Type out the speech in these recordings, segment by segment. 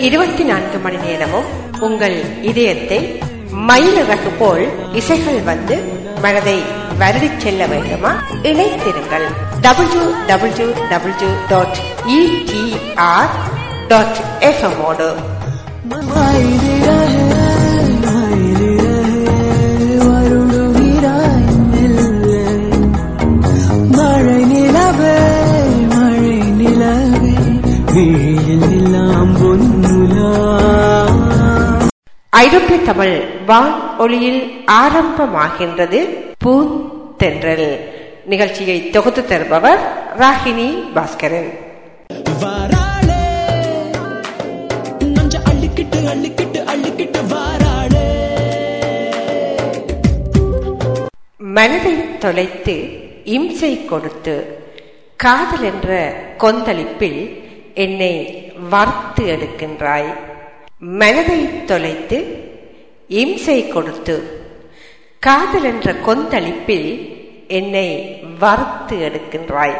இருபத்தி நான்கு மணி நேரமும் உங்கள் இதயத்தை மயிலகு போல் இசைகள் வந்து மனதை வருடி செல்ல வேண்டுமா? இணைத்திருங்கள். W W W dot ETR dot எஃப்எம்மோடு மழை ஐரோப்பிய தமிழ் வான் ஒளியில் ஆரம்பமாகின்றது பூந்தென்றல் நிகழ்ச்சியை தொகுத்து தருபவர் ராகினி பாஸ்கரன். மனதை தொலைத்து இம்சை கொடுத்து காதல் என்ற கொந்தளிப்பில் என்னை வறுத்து எடுக்கின்றாய். மனதை தொலைத்து இம்சை கொடுத்து காதல் என்ற கொந்தளிப்பில் என்னை வறுத்து எடுக்கின்றாய்.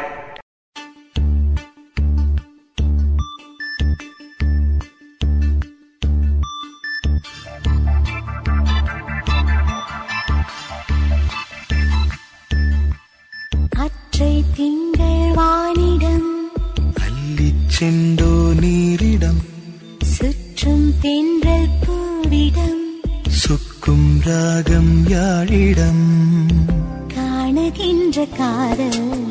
செண்டோ நீரிடம். சுற்றும் தென்றல் பூவிடம். சுக்கும் ராகம் யாழிடம். காணுகின்ற காதல்.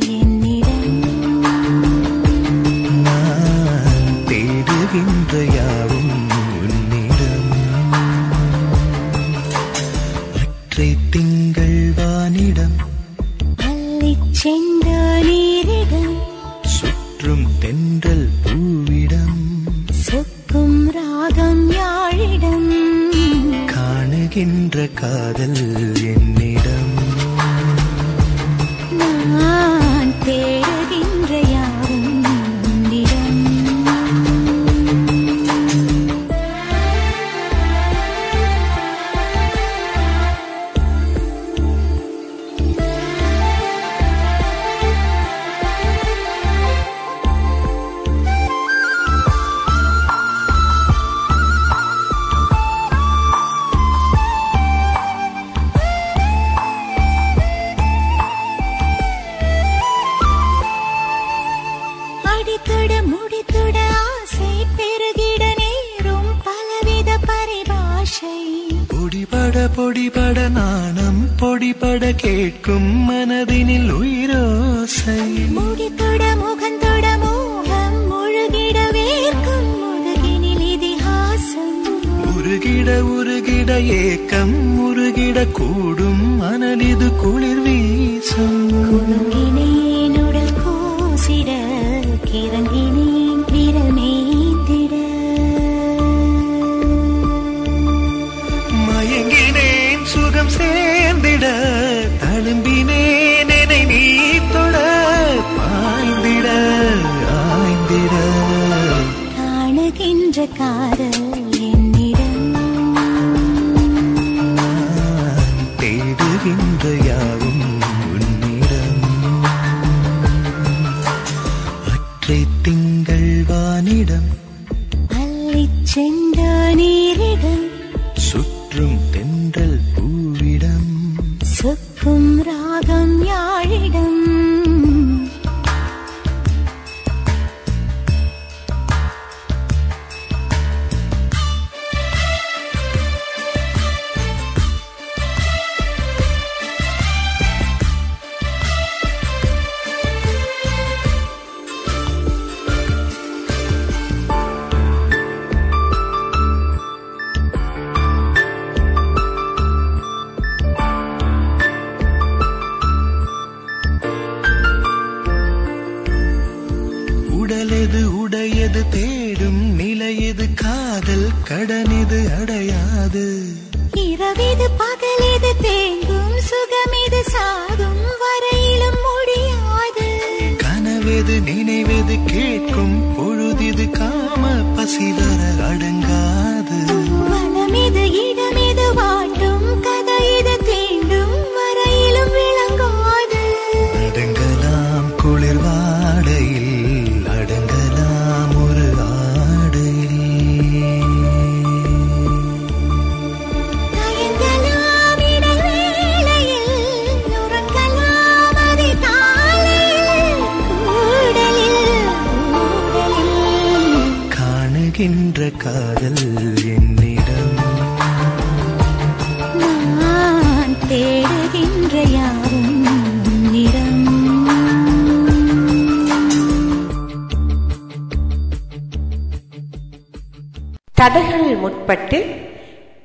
தடைகள் முற்பட்டு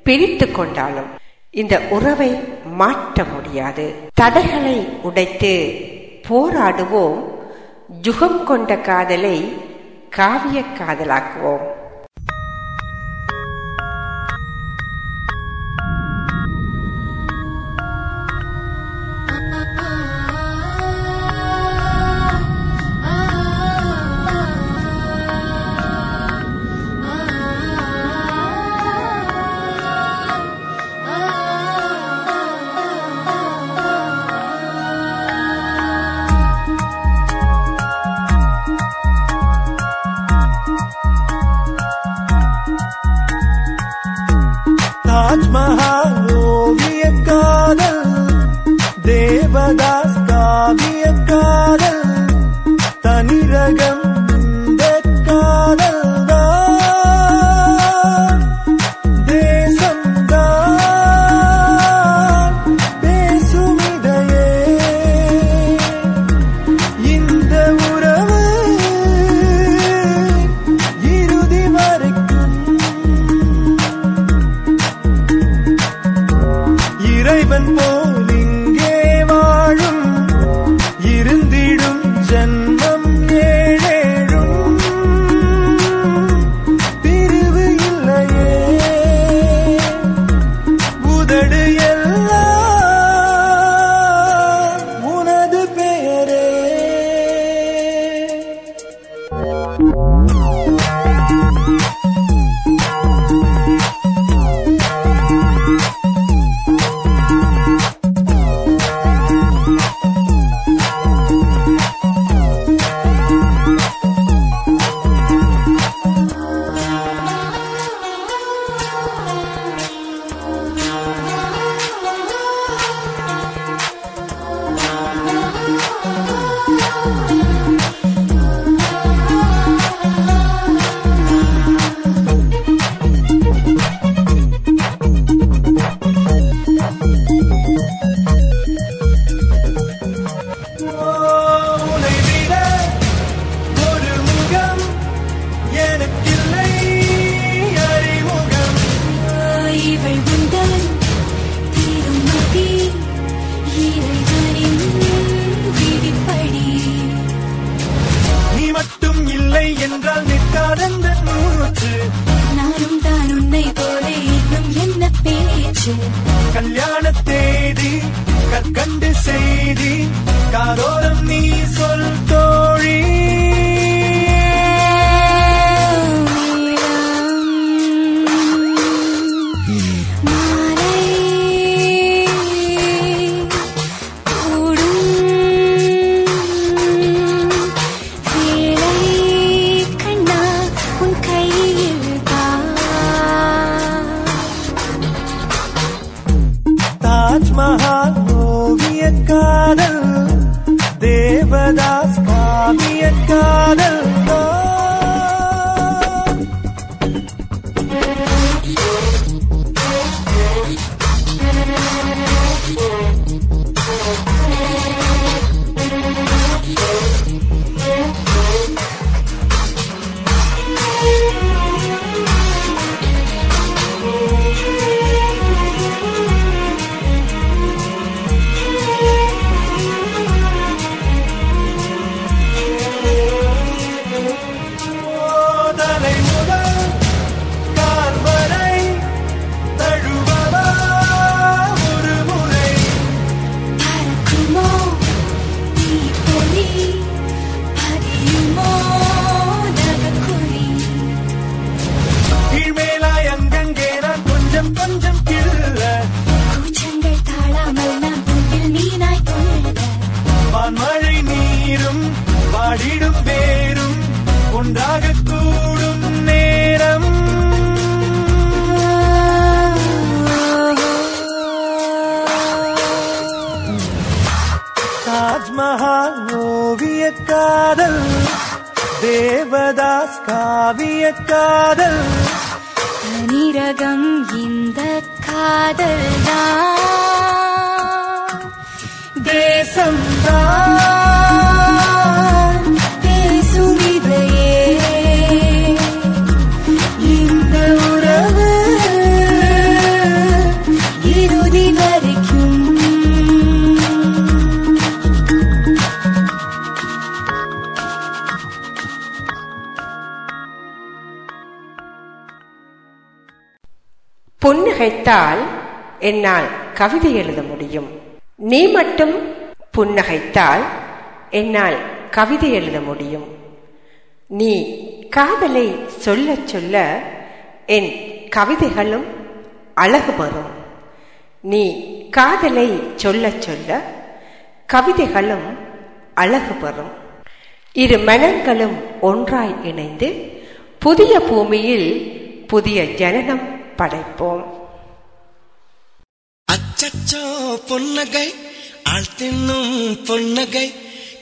பிரித்து கொண்டாலும் இந்த உறவை மாற்ற முடியாது. தடைகளை உடைத்து போராடுவோம். ஜுகம் கொண்ட காதலை காவிய காதலாக்குவோம். even for பேசும் உலகம் இந்த புன்னகைத்தால் என்னால் கவிதை எழுத முடியும். நீ மட்டும் புன்னகைத்தால் என்னால் கவிதை எழுத முடியும். நீ காதலை சொல்ல சொல்ல என் கவிதைகளும் அழகு பெறும். நீ காதலை சொல்ல சொல்ல கவிதைகளும் அழகு பெறும். இரு மனங்களும் ஒன்றாய் இணைந்து புதிய பூமியில் புதிய ஜனனம் படைப்போம். அச்சச்சோ பொன்னகை. ஆள் தின்னும் பொன்னகை.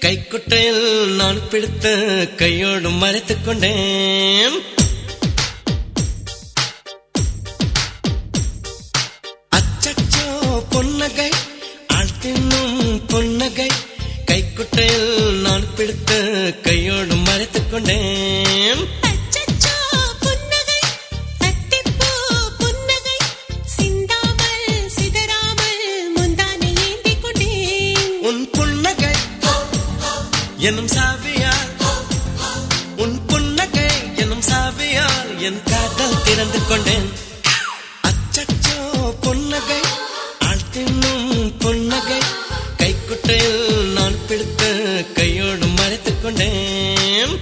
கைக்குட்டையில் நான் பிடித்து கையோடு மறைத்துக் கொண்டேன். அச்சச்சோ பொன்னகை. ஆள் தின்னும் பொன்னகை. கைக்குட்டையில் நான் பிடித்து கையோடு மறைத்துக் கொண்டேன். எனும் சாவியால் உன் புன்னகை எனும் சாவியால் என் காதல் திறந்து கொண்டேன். அச்சச்சோ புன்னகை ஆழ்த்தினும் புன்னகை கைக்குட்டையில் நான் பிடித்த கையோடு மறைத்துக் கொண்டேன்.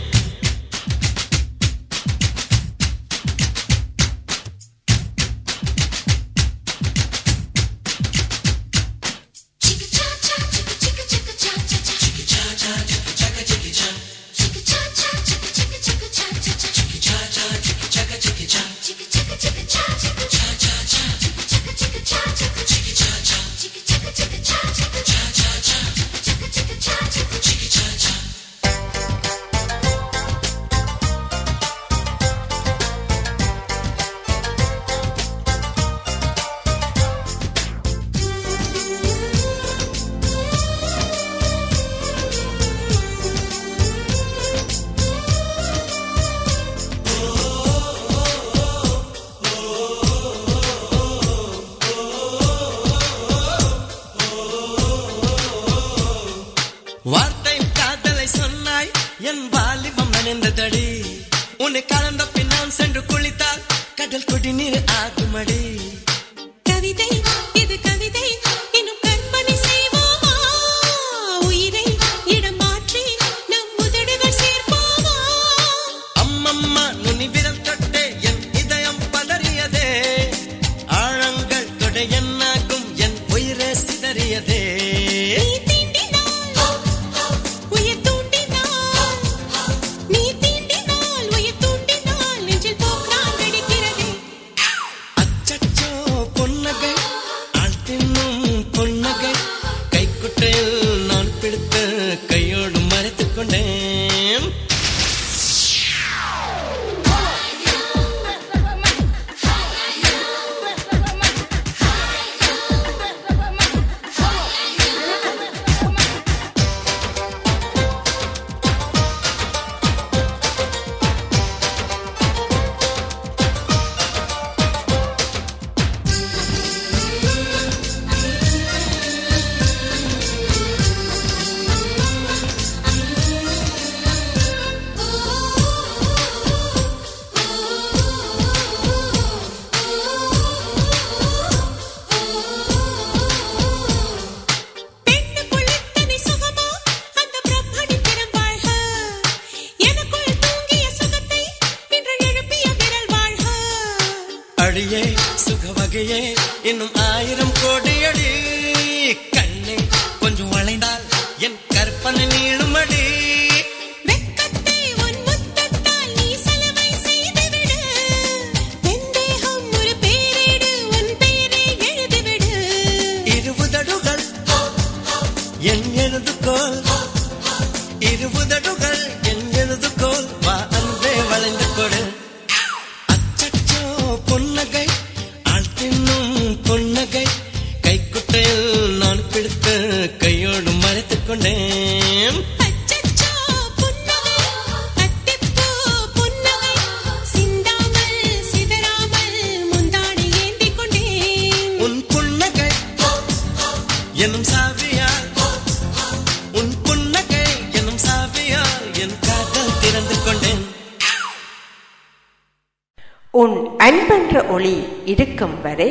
ஒளி இருக்கும் வரை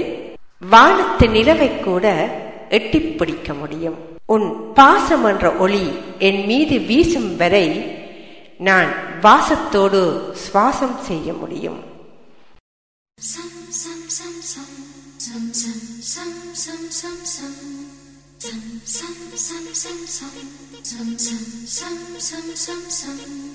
வானத்து நிலவை கூட எட்டி பிடிக்க முடியும் உன் பாசம் என்ற ஒளி என் மீது வீசும் வரை நான் வாசத்தோடு சுவாசம் செய்ய முடியும் சம் சம் சம் சம் சம் சம் சம் சம் சம் சம் சம் சம் சம் சம் சம் sum sum sum sum sum வண்ண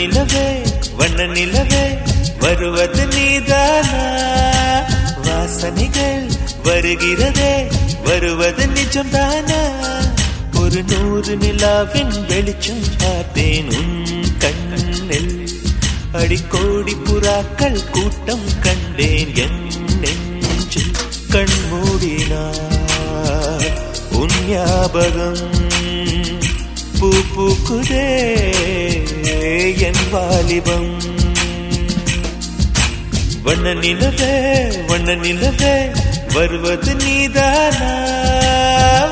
நிலவே வண்ண நிலவே வருவது நீதானா? வாசனைகள் வருகிறதே வருவது நிஜம்தானா? ஒரு நூறு நிலாவின் வெளிச்சம் பார்த்தேன் உன் கண்ணில். அடிக்கோடி புறாக்கள் கூட்டம் கண்டேன் என் நெஞ்சில். கண்மூடினார் உன் ஞாபகம் பூ பூக்குதே என் வாலிபம். வண்ண நிலவே வண்ண நிலவே வருவது நீதானா?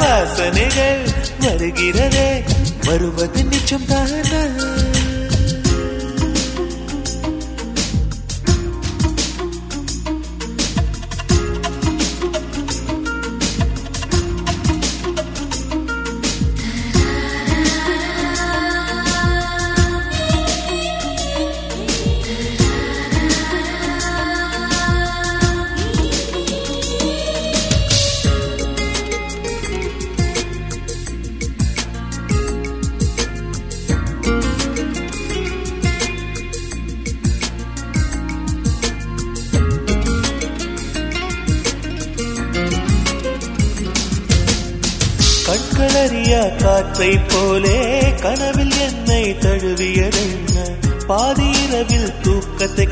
வாசனைகள் வருகிறதே வருவது நிச்சம் தானா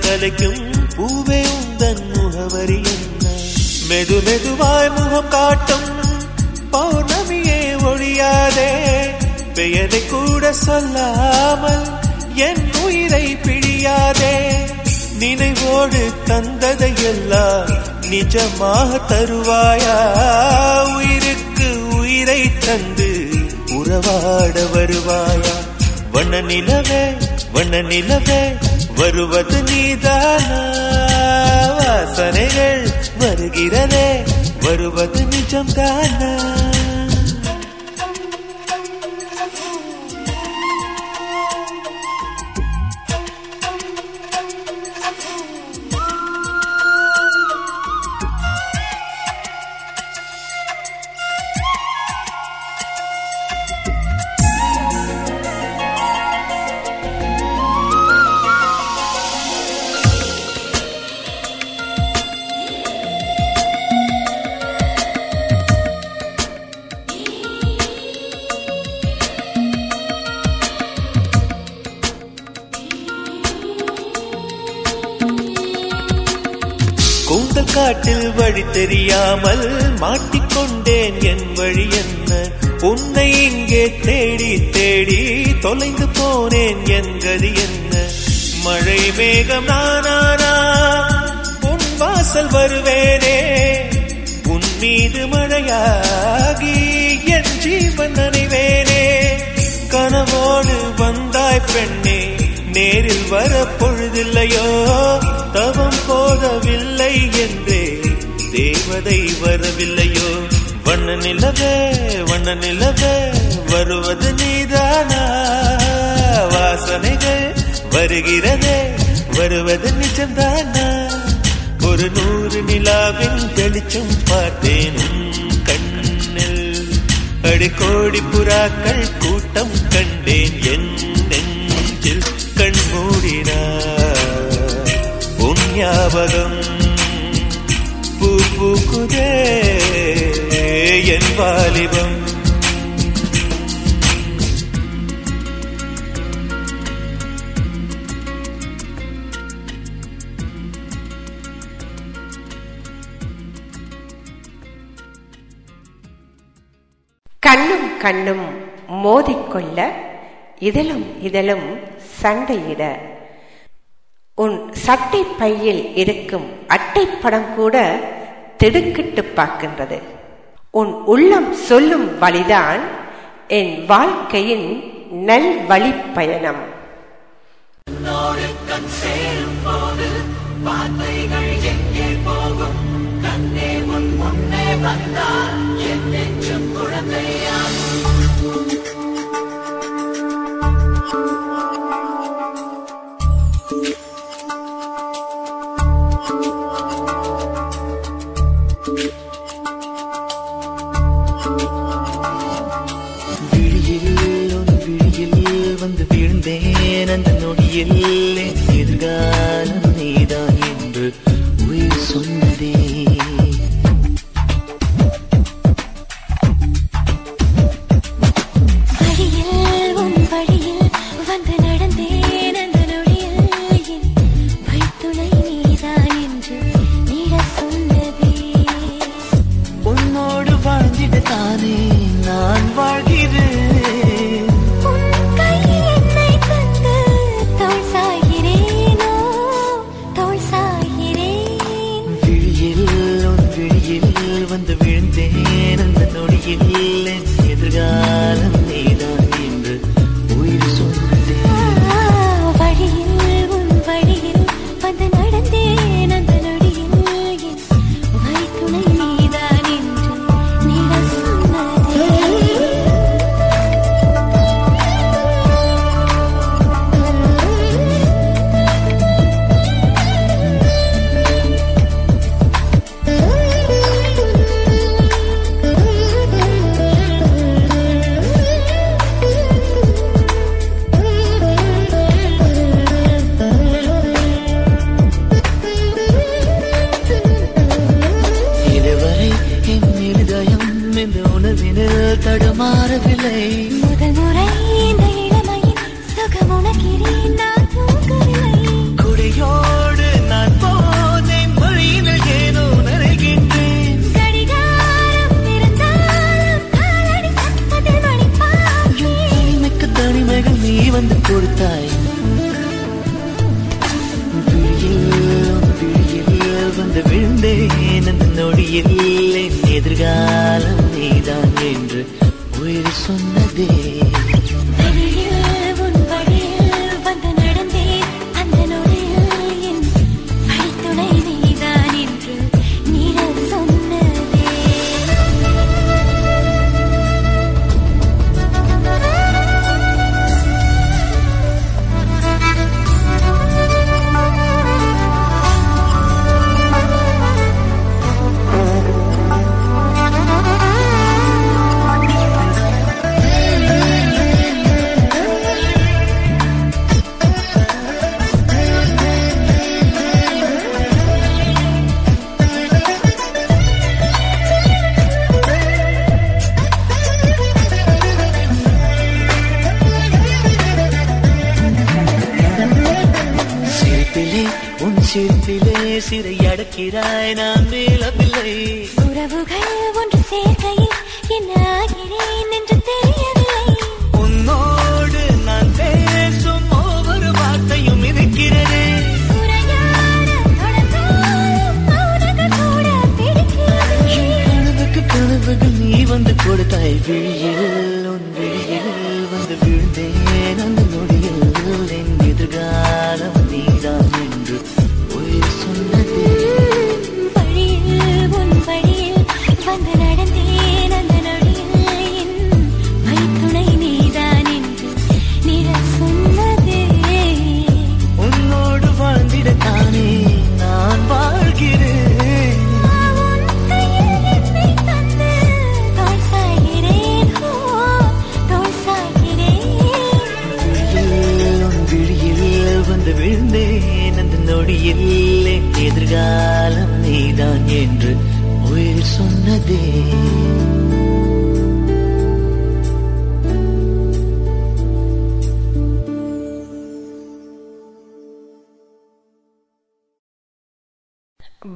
தூக்கத்தை கலைக்கும் பூவே உந்தன் முகவரி என்ன? மெது மெதுவாய் முகம் காட்டும் பௌர்ணமியே ஒழியாதே. பெயரை கூட சொல்லாமல் என் உயிரை பிழியாதே. நினைவோடு தந்ததையெல்லாம் நிஜமாக தருவாயா? உயிருக்கு உயிரை தந்து உறவாட வருவாயா? வண்ண நிலவே வண்ண நிலவே வருவது நீதானா வாசனைகள் வருகிறதே வருவது நிஜம்தானா அறியாமல் மாட்டிக்கொண்டேன் என் வழி என்ன? உன்னை இங்கே தேடி தேடி தொலைந்து போனேன் என் கதி என்ன? மழை மேகம் நானானா? உன் வாசல் வருவேனே? உன் மீது மழையாகி என் ஜீவன் நினைவேனே? கனவோடு வந்தாய் பெண்ணே நேரில் வர பொழுதில்லையோ தவம் போதவில்லை என்றே. தேவதை வரவில்லையோ? வண்ண நிலவே வண்ண நிலவே வருவது நீதானா? வாசனைகள் வருகிறதே வருவது நிஜம்தானா? ஒரு நூறு நிலாவின் வெளிச்சம் பார்த்தேன் கண்ணில். அடிக்கோடி புறாக்கள் கூட்டம் என் வாலிபம். கண்ணும் கண்ணும் மோதிக்கொள்ள இதழும் இதழும் சண்டையிட. உன் சட்டை பையில் இருக்கும் அட்டைப்படம் கூட திடுக்கிட்டு பார்க்கின்றது. உன் உள்ளம் சொல்லும் வழிதான் என் வாழ்க்கையின் நல் வழி பயணம். வார்த்தைகள் எங்கே போகும்? கண்ணே முன் முன்னே வந்தால் you need.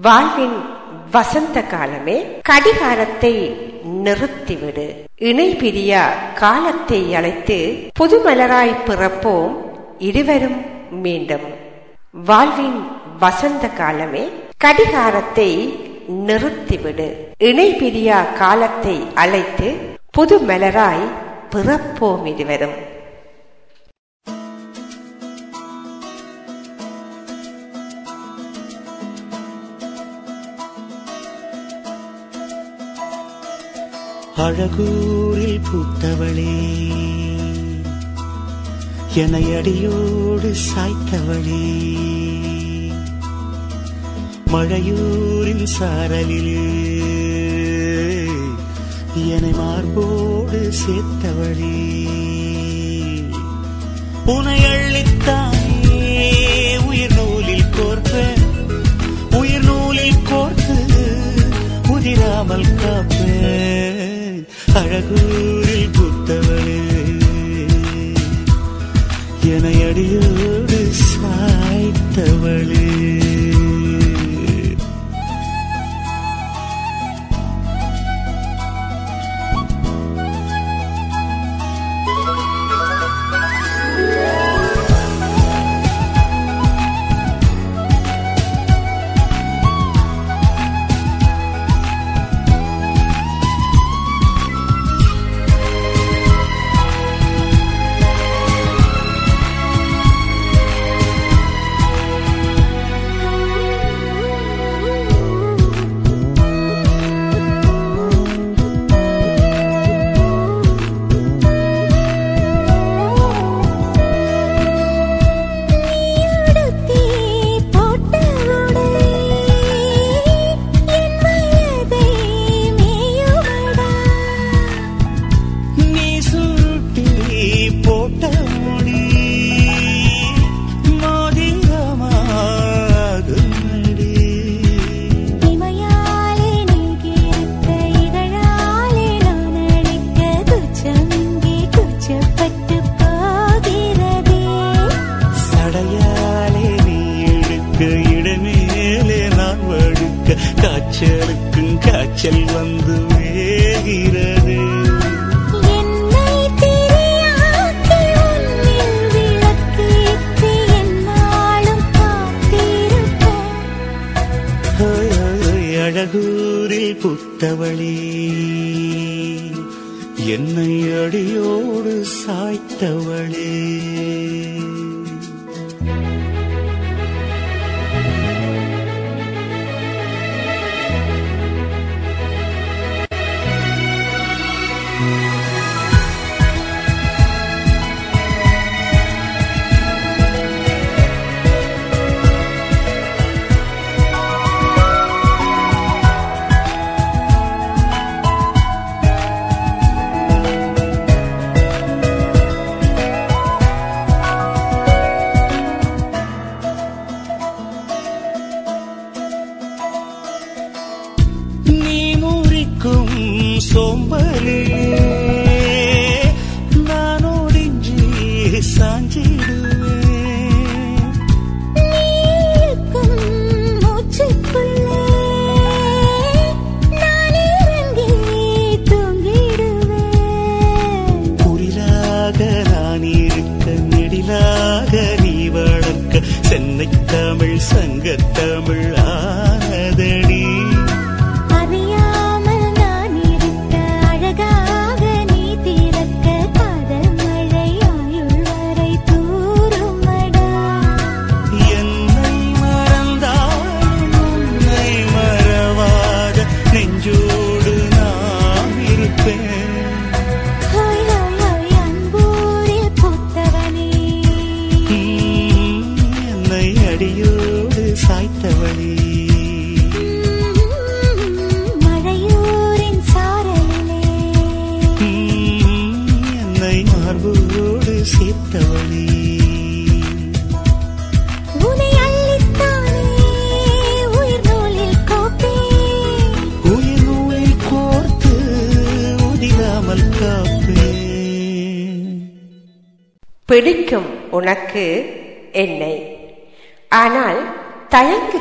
வாழ்வின் வசந்த காலமே கடிகாரத்தை நிறுத்திவிடு. இணை பிரியா காலத்தை அழைத்து புதுமலராய் பிறப்போம் இருவரும் மீண்டும். வாழ்வின் வசந்த காலமே கடிகாரத்தை நிறுத்திவிடு. இணை பிரியா காலத்தை அழைத்து புதுமலராய் பிறப்போம் இருவரும். அழகூரில் பூத்தவளே. என அடியோடு சாய்த்தவளே. மழையூரின் சாரலிலே என்னை மார்போடு சேர்த்தவளே. உனை அள்ளித்தானே உயிர் நூலில் கோர்ப்ப உயிர் நூலில் கோர்த்து உதிராமல் காப்பேன் அழகூரில் புத்தவளே. என அடியோடு சாய்த்தவளே.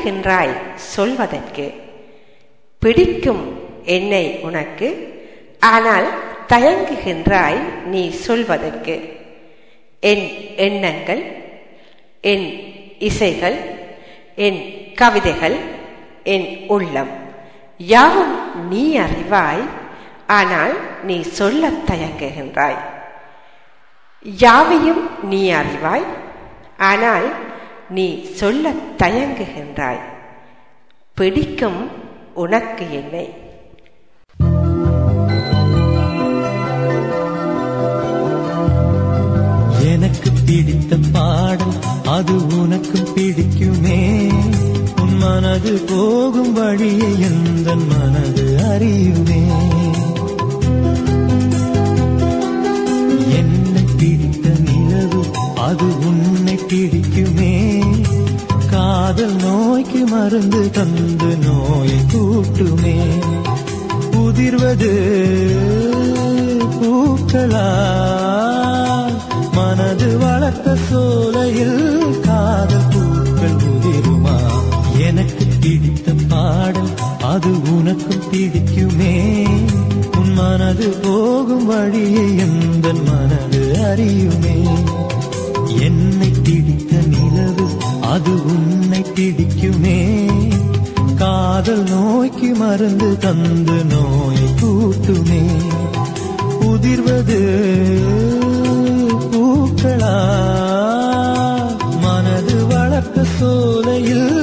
தயங்குகின்றாய் சொல்வதற்கு. பிடிக்கும் என்னை உனக்கு ஆனால் தயங்குகின்றாய் நீ சொல்வதற்கு. என் எண்ணங்கள் என் இசைகள் என் கவிதைகள் என் உள்ளம். யாவும் நீ அறிவாய் ஆனால் நீ சொல்ல தயங்குகின்றாய். யாவையும் நீ அறிவாய் ஆனால் நீ சொல்ல தயங்குகின்றாய். பிடிக்கும் உனக்கு என்னை. எனக்கு பிடித்த பாடல் அது உனக்கும் பிடிக்குமே. உன் மனது போகும் வழியை எந்த மனது அறியுமே. என்னை பிடித்த நிலவு அது உன்னை பிடி காதல் நோய்க்கு மருந்து தந்து நோயை கூட்டுமே. உதிர்வது பூக்களா மனது வளர்த்த சோலையில் காதல் பூக்கள் உதிருமா? எனக்கு பிடித்த பாடல் அது உனக்கும் பிடிக்குமே. உன் மனது போகும் வழியை எந்த மனது அறியுமே. என்னை பிடித்த நீ அது உன்னை பிடிக்குமே. காதல் நோய்க்கு மருந்து தந்து நோயை கூட்டுமே. உதிர்வது பூக்களா? மனது வளர்க்க சோலையில்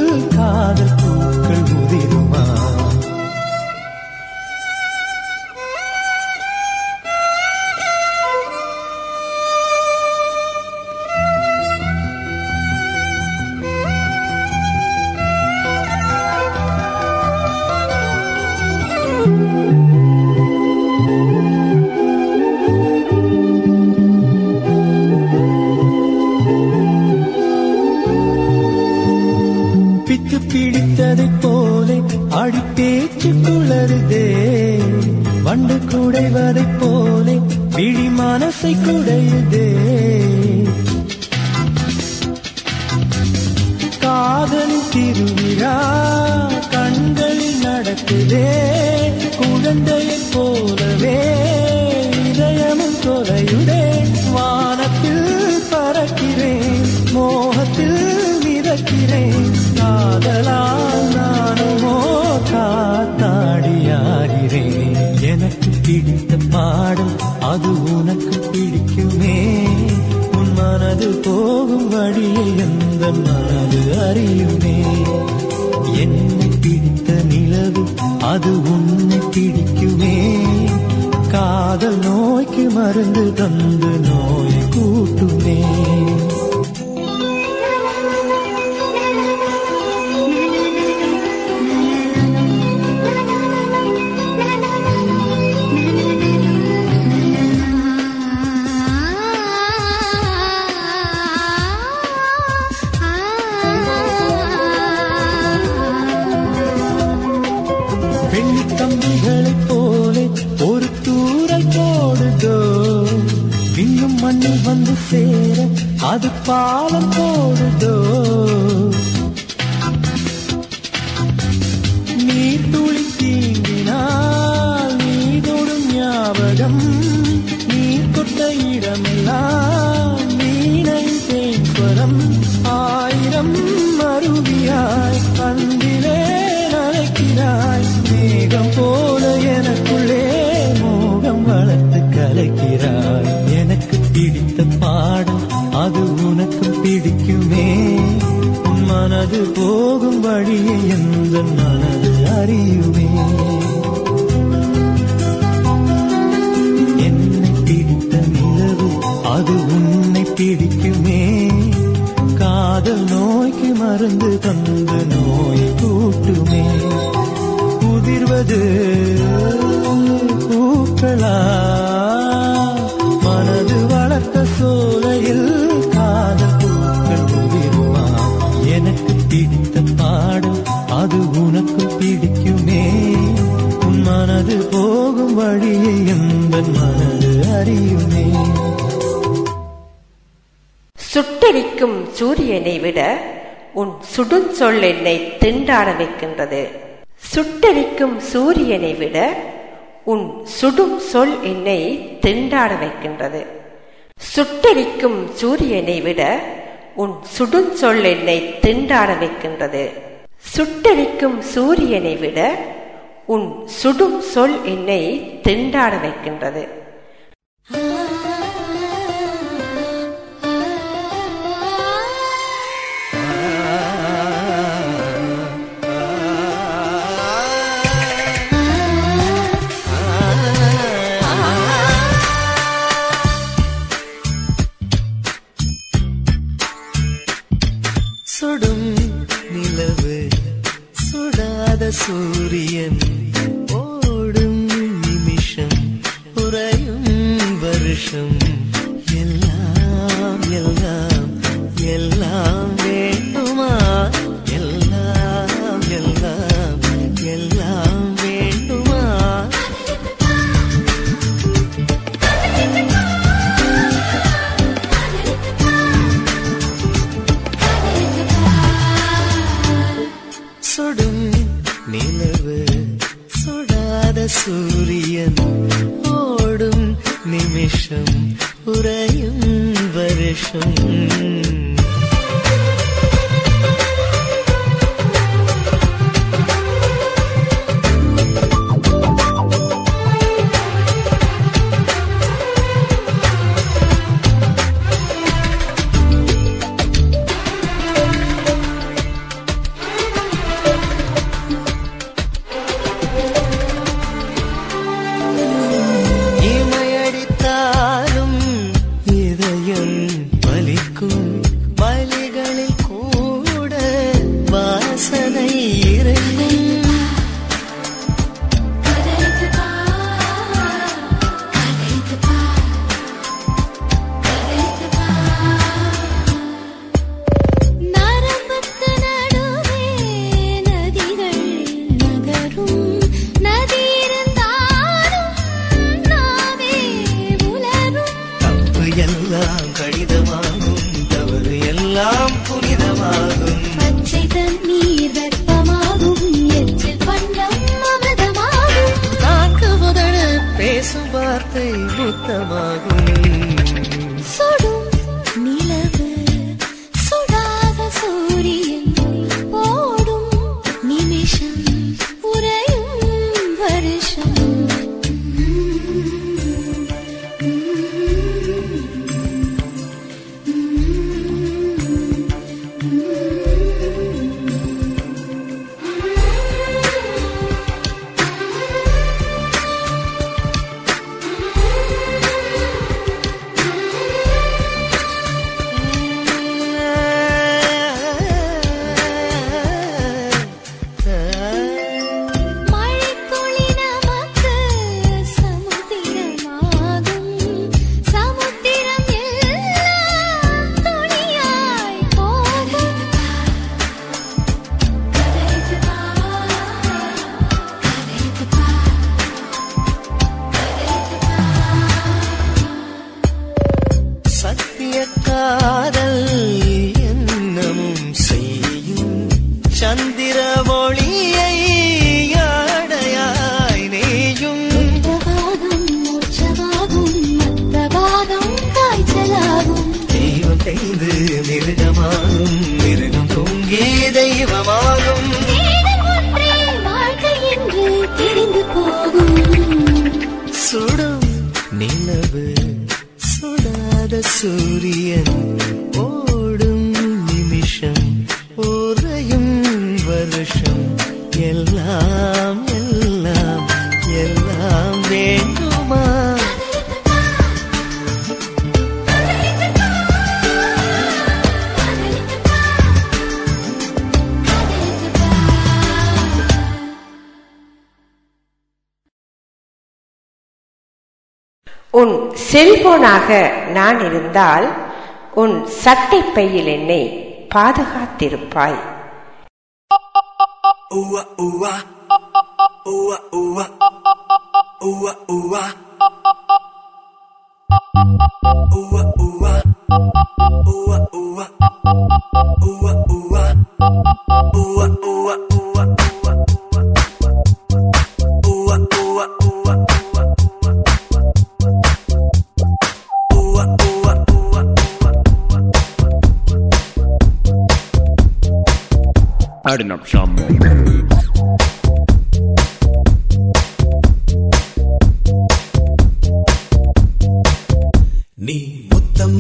வெள்ளிக் கம்பிகளைப் போலே ஒரு தூரல் போடுதோ? இன்னும் மண்ணில் வந்து சேர அது பாலம் போடுதோ? நீர் துளி தீங்கினால் நீ தொடும் ஞாபகம் நீ கொட்ட இடமெல்லாம் மேகம் போல எனக்குள்ளே மோகம் வளர்த்து கலைக்கிறாய். எனக்கு பிடித்த பாடம் அது உனக்கு பிடிக்குமே. மனது போகும் வழியை எந்த மனது அறியுமே. என்னை பிடித்த நிலவு அது உன்னை பிடிக்குமே. காதல் நோய்க்கு மருந்து தந்து நோய் கூட்டுமே. உதிர்வது பூக்களா? மனது வளர்த்த சோலையில் காதல் பூக்கள் உதிருமா எனக்கு பிடித்த பாடம் அது உனக்கு பிடிக்குமே. உன் மனது போகும் வழியை எந்த மனது அறியுமே. சுட்டரிக்கும் சூரியனை விட உன் சுடுஞ்சொல் என்னை திண்டாட வைக்கின்றது. சுட்டரிக்கும் சூரியனை விட உன் சுடும் சொல் என்னை திண்டாட வைக்கின்றது. சுட்டரிக்கும் சூரியனை விட உன் சுடும் சொல் என்னை திண்டாட வைக்கின்றது. சுட்டரிக்கும் சூரியனை விட உன் சுடும் சொல் என்னை திண்டாட வைக்கின்றது. சந்திர ஒளியே. செல்போனாக நான் இருந்தால் உன் சட்டை பையில் என்னை பாதுகாத்திருப்பாய். Ooh, ooh, ooh, ooh, ooh, ooh. ஆடினோம் ஷாம்பு நீ முத்தம்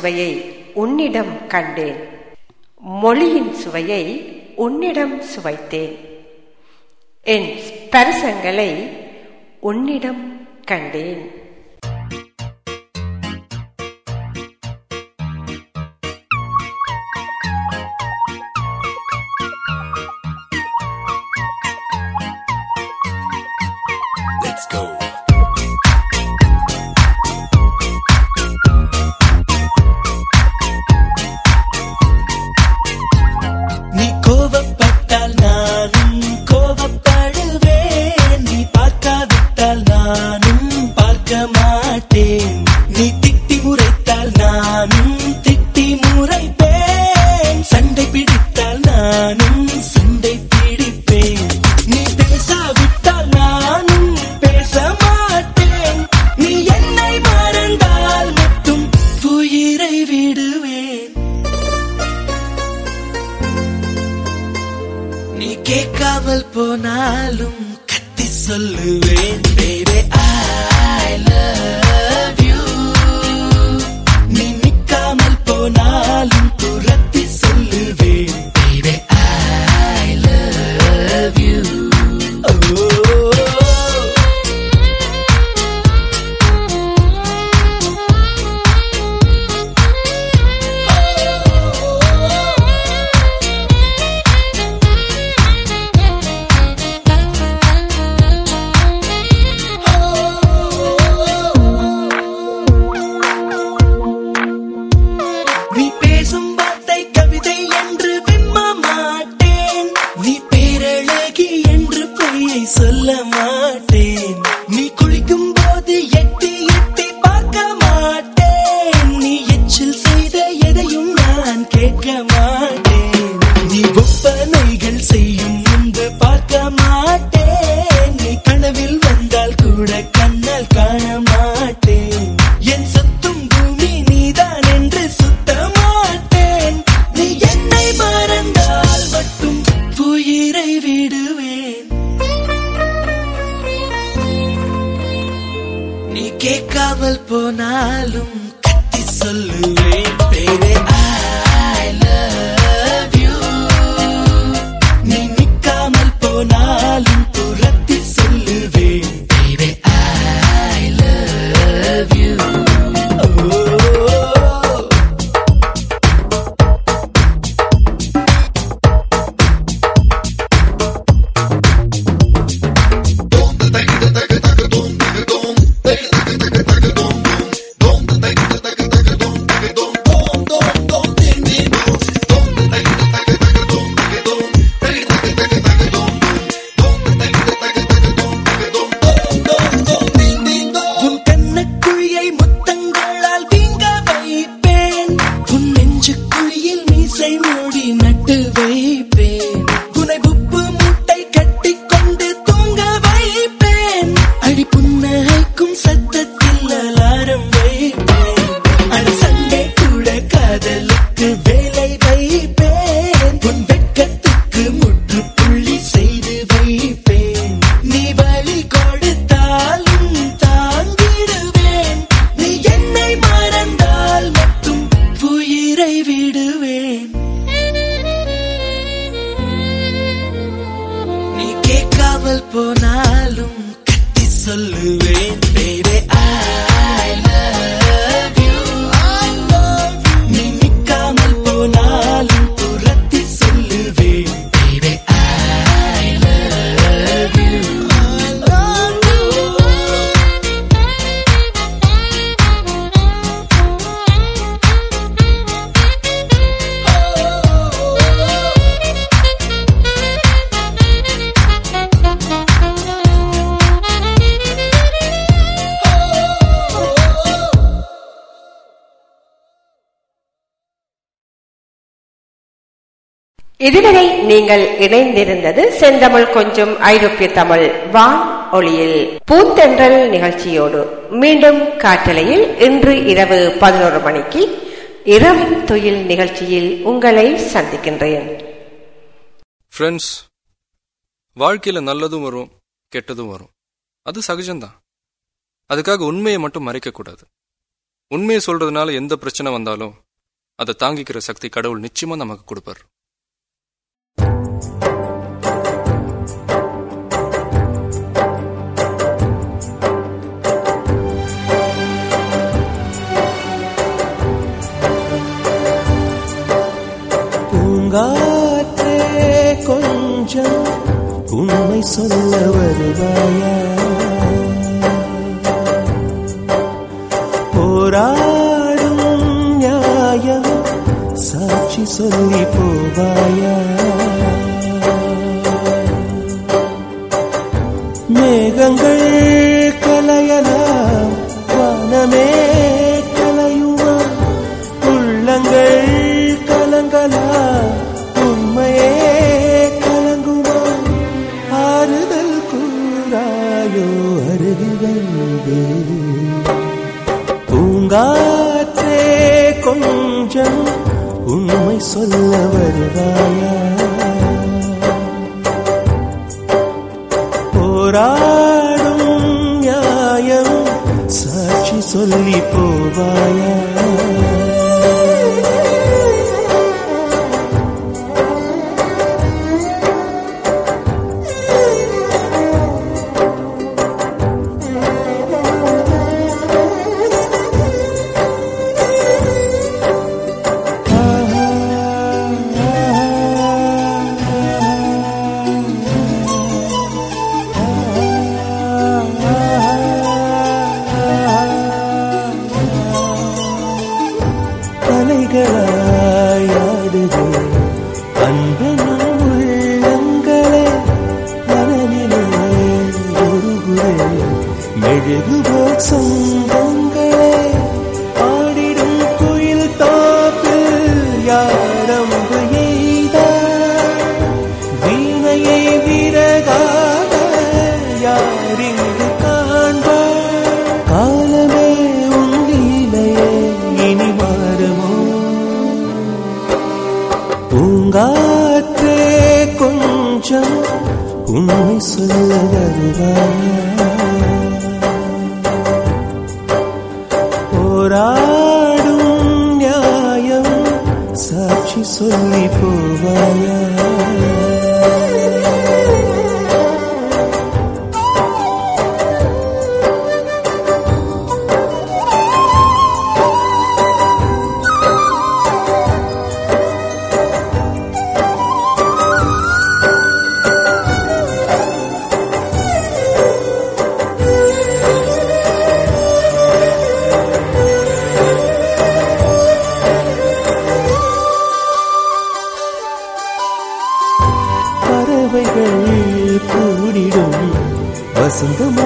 சுவையை உன்னிடம் கண்டேன். மொழியின் சுவையை உன்னிடம் சுவைத்தேன். என் ஸ்பரிசங்களை உன்னிடம் கண்டேன். காணாமல் போனாலும் கத்தி சொல்லுவேன் பேபே இதுவரை நீங்கள் இணைந்திருந்தது செந்தமிழ் கொஞ்சம் ஐரோப்பிய தமிழ் வான் ஒளியில். பூத்தென்றல் நிகழ்ச்சியோடு மீண்டும் காற்றலையில் இன்று இரவு பதினோரு மணிக்கு இரவின் தொழில் நிகழ்ச்சியில் உங்களை சந்திக்கின்றேன். ஃப்ரெண்ட்ஸ் வாழ்க்கையில் நல்லதும் வரும் கெட்டதும் வரும். அது சகஜம்தான். அதுக்காக உண்மையை மட்டும் மறைக்கக்கூடாது உண்மையை சொல்றதுனால எந்த பிரச்சனை வந்தாலும் அதை தாங்கிக்கிற சக்தி கடவுள் நிச்சயமா நமக்கு கொடுப்பார். பூங்காற்றே கொஞ்சம் உண்மை சொல்ல வருவாயா? போராடும் நியாயம் சாட்சி சொல்லி போவாயா? மேகங்கள் உண்மை சொல்ல வருவாயா? போராடும் நியாயம் சாட்சி சொல்லி போவாயா? வசந்தமாயோர்